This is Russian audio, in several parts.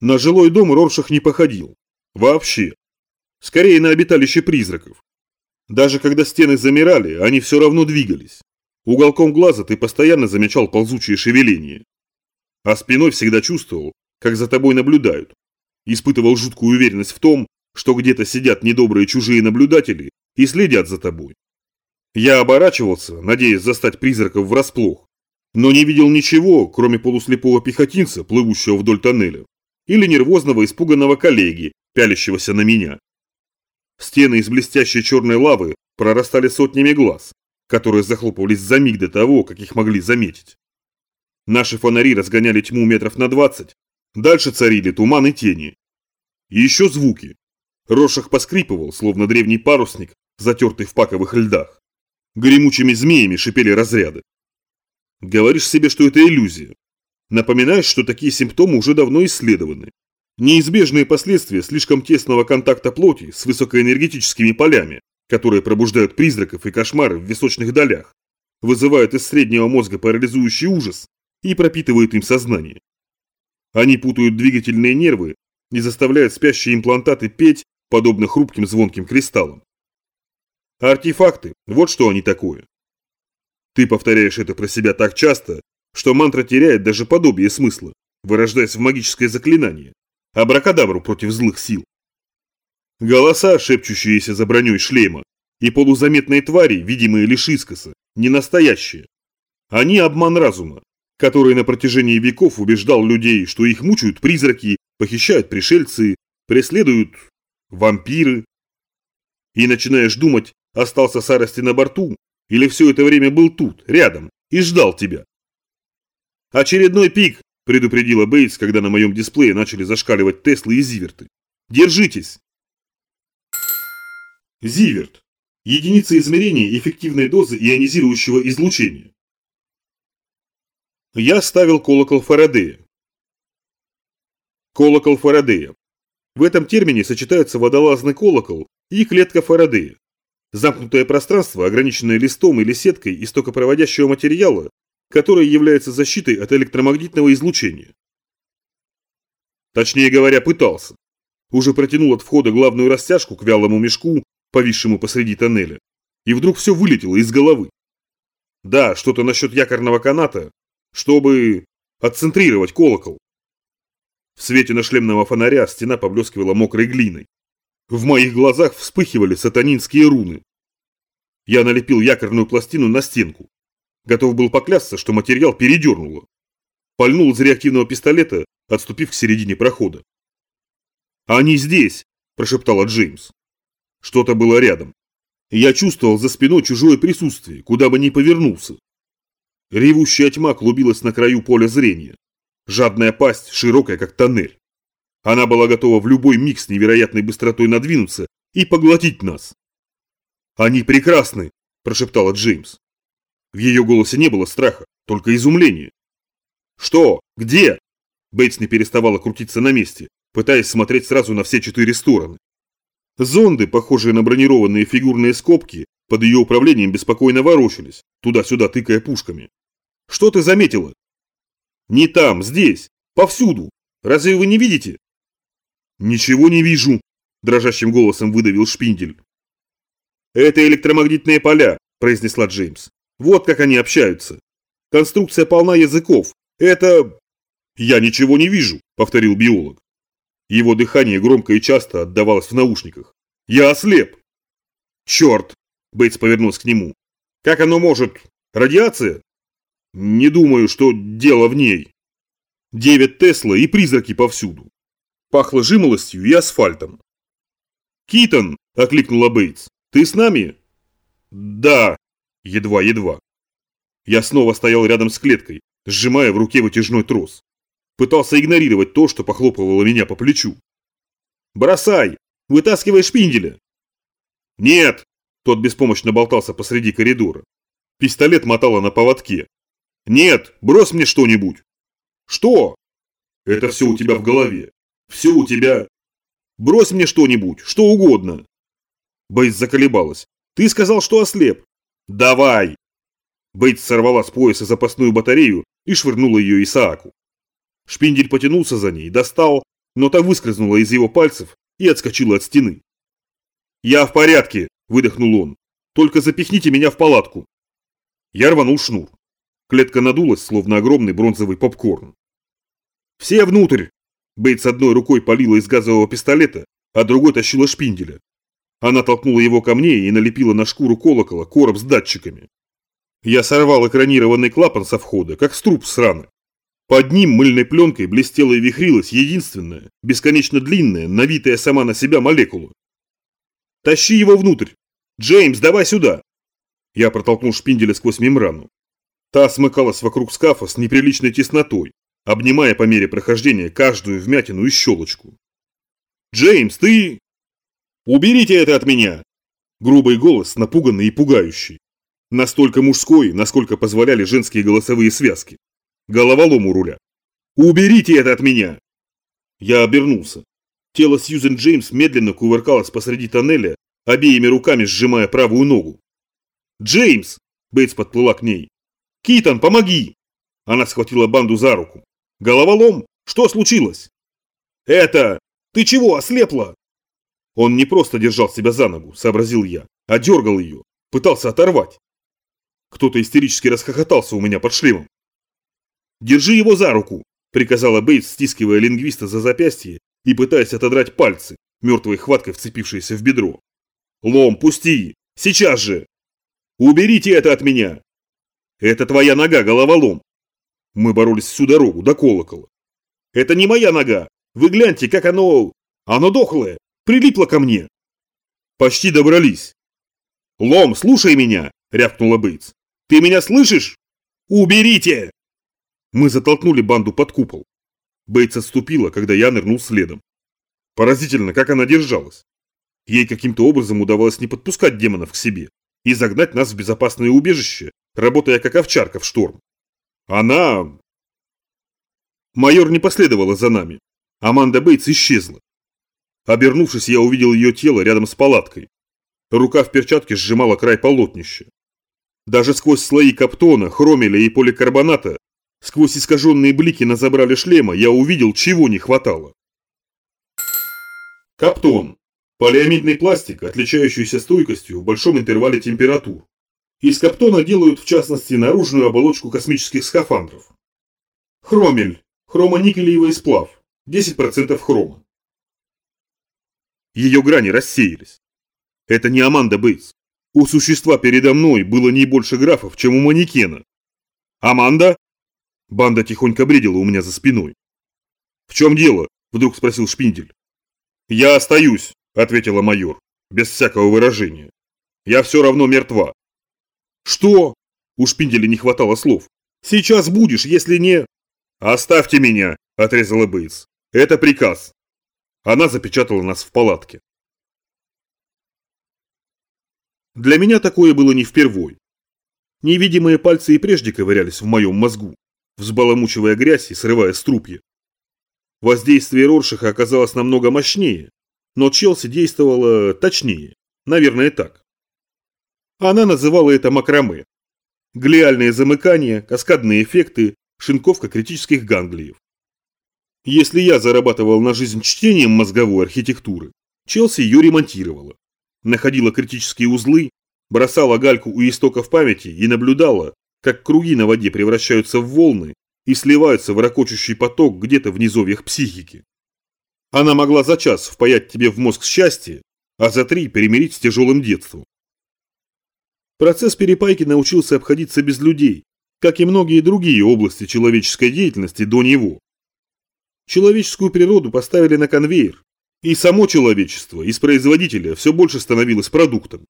На жилой дом Роршах не походил. Вообще. Скорее на обиталище призраков. Даже когда стены замирали, они все равно двигались. Уголком глаза ты постоянно замечал ползучие шевеления. А спиной всегда чувствовал, как за тобой наблюдают. Испытывал жуткую уверенность в том, что где-то сидят недобрые чужие наблюдатели и следят за тобой. Я оборачивался, надеясь застать призраков врасплох, но не видел ничего, кроме полуслепого пехотинца, плывущего вдоль тоннеля, или нервозного испуганного коллеги, пялящегося на меня. Стены из блестящей черной лавы прорастали сотнями глаз, которые захлопывались за миг до того, как их могли заметить. Наши фонари разгоняли тьму метров на двадцать, дальше царили туман и тени. И еще звуки. Рошах поскрипывал, словно древний парусник, затертый в паковых льдах. Гремучими змеями шипели разряды. Говоришь себе, что это иллюзия. Напоминаешь, что такие симптомы уже давно исследованы. Неизбежные последствия слишком тесного контакта плоти с высокоэнергетическими полями, которые пробуждают призраков и кошмары в височных долях, вызывают из среднего мозга парализующий ужас и пропитывают им сознание. Они путают двигательные нервы и заставляют спящие имплантаты петь, подобно хрупким звонким кристаллам. Артефакты – вот что они такое. Ты повторяешь это про себя так часто, что мантра теряет даже подобие смысла, вырождаясь в магическое заклинание, абракадабру против злых сил. Голоса, шепчущиеся за броней шлема, и полузаметные твари, видимые лишь искоса, не настоящие. Они обман разума, который на протяжении веков убеждал людей, что их мучают призраки, похищают пришельцы, преследуют вампиры. И начинаешь думать, остался Сарости на борту, или все это время был тут, рядом, и ждал тебя. Очередной пик, предупредила Бейтс, когда на моем дисплее начали зашкаливать Теслы и Зиверты. Держитесь! Зиверт. Единица измерения эффективной дозы ионизирующего излучения. Я ставил колокол Фарадея. Колокол Фарадея. В этом термине сочетаются водолазный колокол и клетка Фарадея. Замкнутое пространство, ограниченное листом или сеткой из токопроводящего материала, которая является защитой от электромагнитного излучения. Точнее говоря, пытался. Уже протянул от входа главную растяжку к вялому мешку, повисшему посреди тоннеля, и вдруг все вылетело из головы. Да, что-то насчет якорного каната, чтобы отцентрировать колокол. В свете нашлемного фонаря стена поблескивала мокрой глиной. В моих глазах вспыхивали сатанинские руны. Я налепил якорную пластину на стенку, Готов был поклясться, что материал передернуло. Пальнул из реактивного пистолета, отступив к середине прохода. «Они здесь!» – прошептала Джеймс. Что-то было рядом. Я чувствовал за спиной чужое присутствие, куда бы ни повернулся. Ревущая тьма клубилась на краю поля зрения. Жадная пасть, широкая как тоннель. Она была готова в любой миг с невероятной быстротой надвинуться и поглотить нас. «Они прекрасны!» – прошептала Джеймс. В ее голосе не было страха, только изумление. «Что? Где?» Бейтс не переставала крутиться на месте, пытаясь смотреть сразу на все четыре стороны. Зонды, похожие на бронированные фигурные скобки, под ее управлением беспокойно ворочались, туда-сюда тыкая пушками. «Что ты заметила?» «Не там, здесь, повсюду. Разве вы не видите?» «Ничего не вижу», – дрожащим голосом выдавил Шпиндель. «Это электромагнитные поля», – произнесла Джеймс. Вот как они общаются. Конструкция полна языков. Это... Я ничего не вижу, повторил биолог. Его дыхание громко и часто отдавалось в наушниках. Я ослеп. Черт! Бейтс повернулся к нему. Как оно может? Радиация? Не думаю, что дело в ней. Девять Тесла и призраки повсюду. Пахло жимолостью и асфальтом. «Китон!» – окликнула Бейтс. «Ты с нами?» «Да», Едва-едва. Я снова стоял рядом с клеткой, сжимая в руке вытяжной трос. Пытался игнорировать то, что похлопывало меня по плечу. «Бросай! Вытаскивай шпинделя!» «Нет!» Тот беспомощно болтался посреди коридора. Пистолет мотало на поводке. «Нет! Брось мне что-нибудь!» «Что?» «Это все у тебя в голове. Все у тебя...» «Брось мне что-нибудь, что угодно!» Бейс заколебалась. «Ты сказал, что ослеп. «Давай!» Бейтс сорвала с пояса запасную батарею и швырнула ее Исааку. Шпиндель потянулся за ней, достал, но та выскользнула из его пальцев и отскочила от стены. «Я в порядке!» – выдохнул он. «Только запихните меня в палатку!» Я рванул шнур. Клетка надулась, словно огромный бронзовый попкорн. «Все внутрь!» Бейтс одной рукой полила из газового пистолета, а другой тащила шпинделя. Она толкнула его ко мне и налепила на шкуру колокола короб с датчиками. Я сорвал экранированный клапан со входа, как струп с раны. Под ним мыльной пленкой блестела и вихрилась единственная, бесконечно длинная, навитая сама на себя молекула. «Тащи его внутрь! Джеймс, давай сюда!» Я протолкнул шпинделя сквозь мембрану. Та смыкалась вокруг скафа с неприличной теснотой, обнимая по мере прохождения каждую вмятину и щелочку. «Джеймс, ты...» «Уберите это от меня!» Грубый голос, напуганный и пугающий. Настолько мужской, насколько позволяли женские голосовые связки. Головолом у руля. «Уберите это от меня!» Я обернулся. Тело Сьюзен Джеймс медленно кувыркалось посреди тоннеля, обеими руками сжимая правую ногу. «Джеймс!» – Бейтс подплыла к ней. «Китон, помоги!» Она схватила банду за руку. «Головолом? Что случилось?» «Это... Ты чего, ослепла?» Он не просто держал себя за ногу, сообразил я, а дергал ее, пытался оторвать. Кто-то истерически расхохотался у меня под шлемом. «Держи его за руку!» – приказала Бейтс, стискивая лингвиста за запястье и пытаясь отодрать пальцы, мертвой хваткой вцепившиеся в бедро. «Лом, пусти! Сейчас же!» «Уберите это от меня!» «Это твоя нога, головолом!» Мы боролись всю дорогу, до колокола. «Это не моя нога! Вы гляньте, как оно... Оно дохлое! Прилипло ко мне!» «Почти добрались!» «Лом, слушай меня!» – рявкнула Бейтс. «Ты меня слышишь? Уберите!» Мы затолкнули банду под купол. Бейтс отступила, когда я нырнул следом. Поразительно, как она держалась. Ей каким-то образом удавалось не подпускать демонов к себе и загнать нас в безопасное убежище, работая как овчарка в шторм. Она... Майор не последовала за нами. Аманда Бейтс исчезла. Обернувшись, я увидел ее тело рядом с палаткой. Рука в перчатке сжимала край полотнища. Даже сквозь слои каптона, хромеля и поликарбоната, сквозь искаженные блики на забрале шлема, я увидел, чего не хватало. Каптон. Полиамидный пластик, отличающийся стойкостью в большом интервале температур. Из каптона делают в частности наружную оболочку космических скафандров. Хромель. Хромоникелевый сплав. 10% хрома. Ее грани рассеялись. Это не Аманда Бейтс. У существа передо мной было не больше графов, чем у манекена. «Аманда?» Банда тихонько бредила у меня за спиной. «В чем дело?» – вдруг спросил Шпиндель. «Я остаюсь», – ответила майор, без всякого выражения. «Я все равно мертва». «Что?» – у Шпинделя не хватало слов. «Сейчас будешь, если не...» «Оставьте меня», – отрезала Бейтс. «Это приказ». Она запечатала нас в палатке. Для меня такое было не впервой. Невидимые пальцы и прежде ковырялись в моем мозгу, взбаламучивая грязь и срывая струпья. Воздействие Роршиха оказалось намного мощнее, но Челси действовала точнее, наверное так. Она называла это макраме. Глиальные замыкания, каскадные эффекты, шинковка критических ганглиев. Если я зарабатывал на жизнь чтением мозговой архитектуры, Челси ее ремонтировала. Находила критические узлы, бросала гальку у истоков памяти и наблюдала, как круги на воде превращаются в волны и сливаются в ракочущий поток где-то в низовьях психики. Она могла за час впаять тебе в мозг счастье, а за три перемирить с тяжелым детством. Процесс перепайки научился обходиться без людей, как и многие другие области человеческой деятельности до него. Человеческую природу поставили на конвейер, и само человечество из производителя все больше становилось продуктом.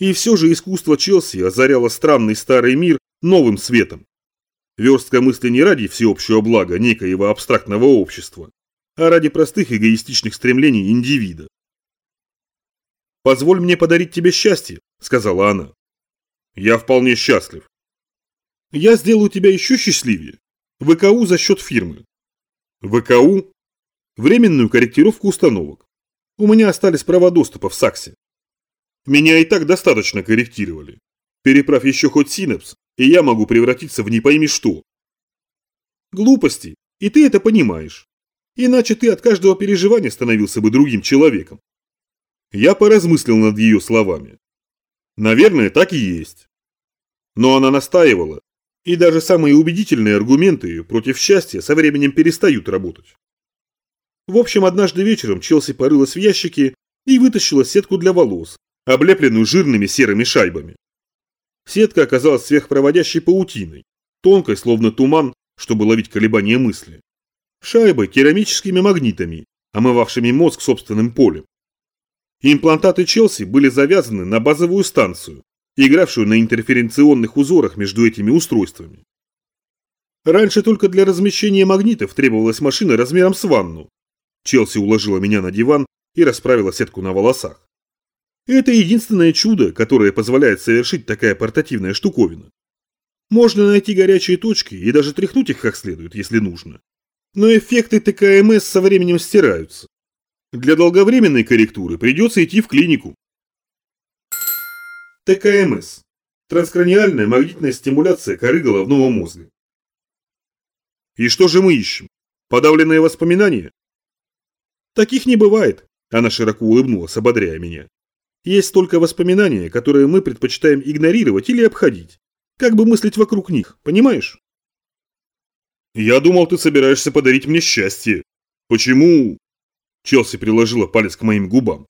И все же искусство Челси озаряло странный старый мир новым светом. Верстка мысли не ради всеобщего блага некоего абстрактного общества, а ради простых эгоистичных стремлений индивида. «Позволь мне подарить тебе счастье», — сказала она. «Я вполне счастлив». «Я сделаю тебя еще счастливее. ВКУ за счет фирмы». «ВКУ?» «Временную корректировку установок. У меня остались права доступа в САКСе. Меня и так достаточно корректировали. Переправь еще хоть синапс, и я могу превратиться в не пойми что. Глупости, и ты это понимаешь. Иначе ты от каждого переживания становился бы другим человеком. Я поразмыслил над ее словами. Наверное, так и есть. Но она настаивала, и даже самые убедительные аргументы против счастья со временем перестают работать. В общем, однажды вечером Челси порылась в ящике и вытащила сетку для волос, облепленную жирными серыми шайбами. Сетка оказалась сверхпроводящей паутиной, тонкой, словно туман, чтобы ловить колебания мысли. Шайбы керамическими магнитами, омывавшими мозг собственным полем. Имплантаты Челси были завязаны на базовую станцию, игравшую на интерференционных узорах между этими устройствами. Раньше только для размещения магнитов требовалась машина размером с ванну. Челси уложила меня на диван и расправила сетку на волосах. Это единственное чудо, которое позволяет совершить такая портативная штуковина. Можно найти горячие точки и даже тряхнуть их как следует, если нужно. Но эффекты ТКМС со временем стираются. Для долговременной корректуры придется идти в клинику. ТКМС – транскраниальная магнитная стимуляция коры головного мозга. И что же мы ищем? Подавленные воспоминания? Таких не бывает, она широко улыбнулась, ободряя меня. Есть только воспоминания, которые мы предпочитаем игнорировать или обходить. Как бы мыслить вокруг них, понимаешь? Я думал, ты собираешься подарить мне счастье. Почему? Челси приложила палец к моим губам.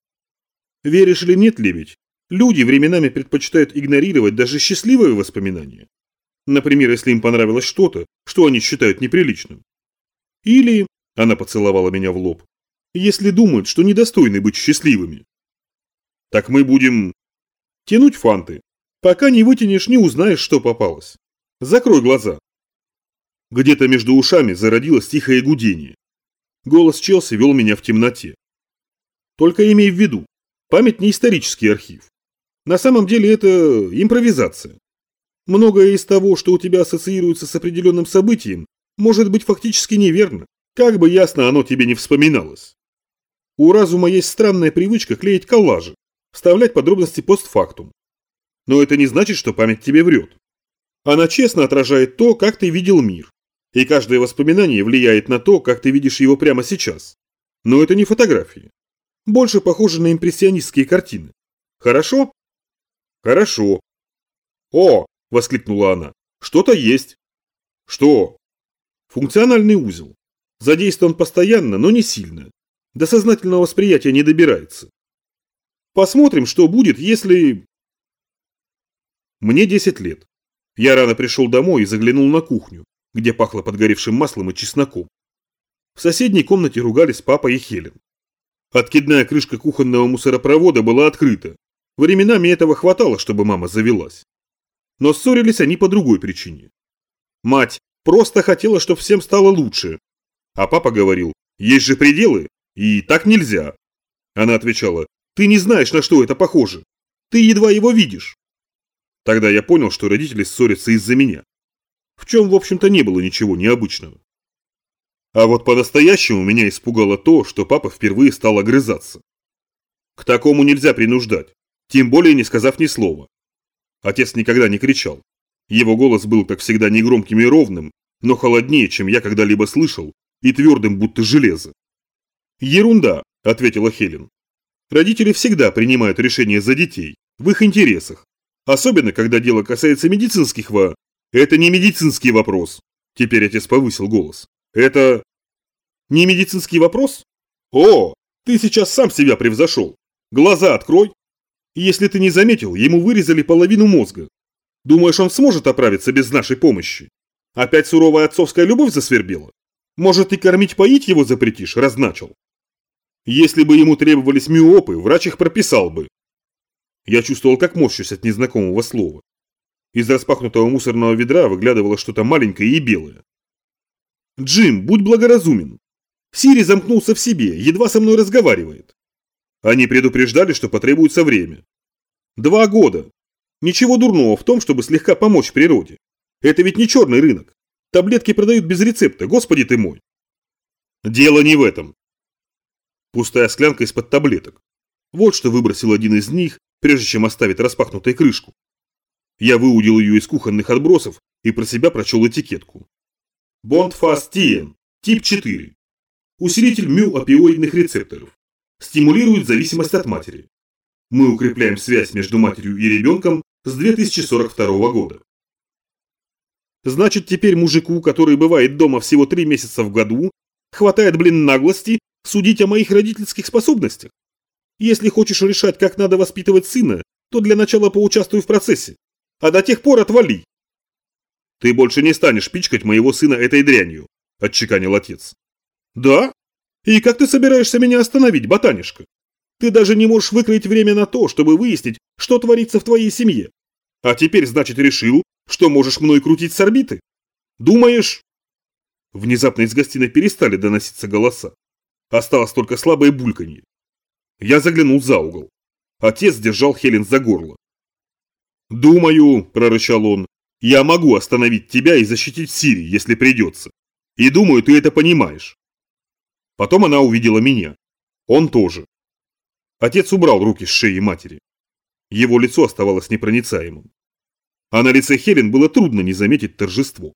Веришь или нет, Лебедь, Люди временами предпочитают игнорировать даже счастливые воспоминания. Например, если им понравилось что-то, что они считают неприличным. Или, она поцеловала меня в лоб, если думают, что недостойны быть счастливыми. Так мы будем тянуть фанты. Пока не вытянешь, не узнаешь, что попалось. Закрой глаза. Где-то между ушами зародилось тихое гудение. Голос Челси вел меня в темноте. Только имей в виду, память не исторический архив. На самом деле это импровизация. Многое из того, что у тебя ассоциируется с определенным событием, может быть фактически неверно, как бы ясно оно тебе не вспоминалось. У разума есть странная привычка клеить коллажи, вставлять подробности постфактум. Но это не значит, что память тебе врет. Она честно отражает то, как ты видел мир. И каждое воспоминание влияет на то, как ты видишь его прямо сейчас. Но это не фотографии. Больше похоже на импрессионистские картины. Хорошо? Хорошо. О, воскликнула она. Что-то есть. Что? Функциональный узел. Задействован постоянно, но не сильно. До сознательного восприятия не добирается. Посмотрим, что будет, если... Мне 10 лет. Я рано пришел домой и заглянул на кухню, где пахло подгоревшим маслом и чесноком. В соседней комнате ругались папа и Хелен. Откидная крышка кухонного мусоропровода была открыта, Временами этого хватало, чтобы мама завелась. Но ссорились они по другой причине. Мать просто хотела, чтобы всем стало лучше. А папа говорил, есть же пределы, и так нельзя. Она отвечала, ты не знаешь, на что это похоже. Ты едва его видишь. Тогда я понял, что родители ссорятся из-за меня. В чем, в общем-то, не было ничего необычного. А вот по-настоящему меня испугало то, что папа впервые стал огрызаться. К такому нельзя принуждать тем более не сказав ни слова. Отец никогда не кричал. Его голос был, как всегда, негромким и ровным, но холоднее, чем я когда-либо слышал, и твердым, будто железо. «Ерунда», – ответила Хелен. «Родители всегда принимают решения за детей, в их интересах, особенно когда дело касается медицинских во... Это не медицинский вопрос», – теперь отец повысил голос. «Это... не медицинский вопрос? О, ты сейчас сам себя превзошел. Глаза открой, если ты не заметил, ему вырезали половину мозга. Думаешь, он сможет оправиться без нашей помощи? Опять суровая отцовская любовь засвербела? Может, и кормить-поить его запретишь, разначил? Если бы ему требовались миопы, врач их прописал бы. Я чувствовал, как морщусь от незнакомого слова. Из распахнутого мусорного ведра выглядывало что-то маленькое и белое. «Джим, будь благоразумен. Сири замкнулся в себе, едва со мной разговаривает. Они предупреждали, что потребуется время. Два года. Ничего дурного в том, чтобы слегка помочь природе. Это ведь не черный рынок. Таблетки продают без рецепта, господи ты мой. Дело не в этом. Пустая склянка из-под таблеток. Вот что выбросил один из них, прежде чем оставить распахнутой крышку. Я выудил ее из кухонных отбросов и про себя прочел этикетку. Бонд Фаст Тиен, тип 4. усилитель мю-опиоидных рецепторов. Стимулирует зависимость от матери. Мы укрепляем связь между матерью и ребенком с 2042 года. Значит, теперь мужику, который бывает дома всего три месяца в году, хватает, блин, наглости судить о моих родительских способностях. Если хочешь решать, как надо воспитывать сына, то для начала поучаствуй в процессе. А до тех пор отвали. Ты больше не станешь пичкать моего сына этой дрянью, отчеканил отец. Да? И как ты собираешься меня остановить, ботанишка? Ты даже не можешь выкроить время на то, чтобы выяснить, что творится в твоей семье. А теперь, значит, решил, что можешь мной крутить с орбиты? Думаешь? Внезапно из гостиной перестали доноситься голоса. Осталось только слабое бульканье. Я заглянул за угол. Отец держал Хелен за горло. «Думаю», – прорычал он, – «я могу остановить тебя и защитить Сири, если придется. И думаю, ты это понимаешь». Потом она увидела меня. Он тоже. Отец убрал руки с шеи матери. Его лицо оставалось непроницаемым. А на лице Хелен было трудно не заметить торжество.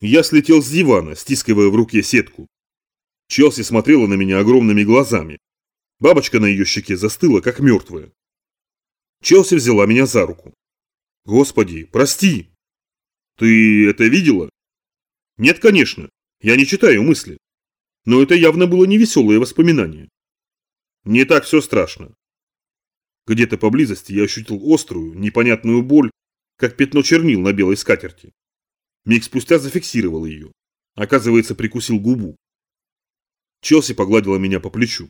Я слетел с дивана, стискивая в руке сетку. Челси смотрела на меня огромными глазами. Бабочка на ее щеке застыла, как мертвая. Челси взяла меня за руку. «Господи, прости!» «Ты это видела?» «Нет, конечно. Я не читаю мысли. Но это явно было невеселое воспоминание. Не так все страшно. Где-то поблизости я ощутил острую, непонятную боль, как пятно чернил на белой скатерти. Миг спустя зафиксировал ее. Оказывается, прикусил губу. Челси погладила меня по плечу.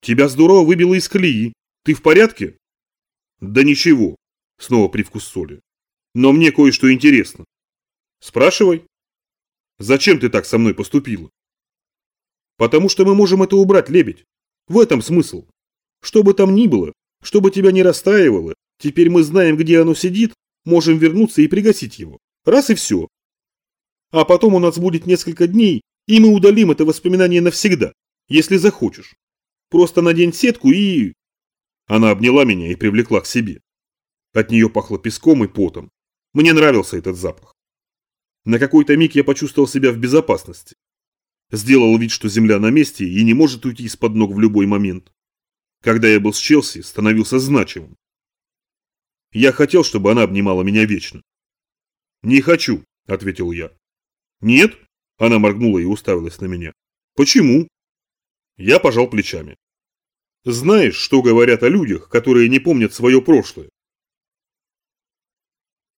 «Тебя здорово выбило из колеи. Ты в порядке?» «Да ничего», — снова привкус соли. «Но мне кое-что интересно». «Спрашивай». «Зачем ты так со мной поступила?» «Потому что мы можем это убрать, лебедь. В этом смысл. Что бы там ни было, что бы тебя не расстраивало, теперь мы знаем, где оно сидит, можем вернуться и пригасить его. Раз и все. А потом у нас будет несколько дней, и мы удалим это воспоминание навсегда, если захочешь. Просто надень сетку и... Она обняла меня и привлекла к себе. От нее пахло песком и потом. Мне нравился этот запах. На какой-то миг я почувствовал себя в безопасности. Сделал вид, что земля на месте и не может уйти из-под ног в любой момент. Когда я был с Челси, становился значимым. Я хотел, чтобы она обнимала меня вечно. «Не хочу», – ответил я. «Нет?» – она моргнула и уставилась на меня. «Почему?» Я пожал плечами. «Знаешь, что говорят о людях, которые не помнят свое прошлое?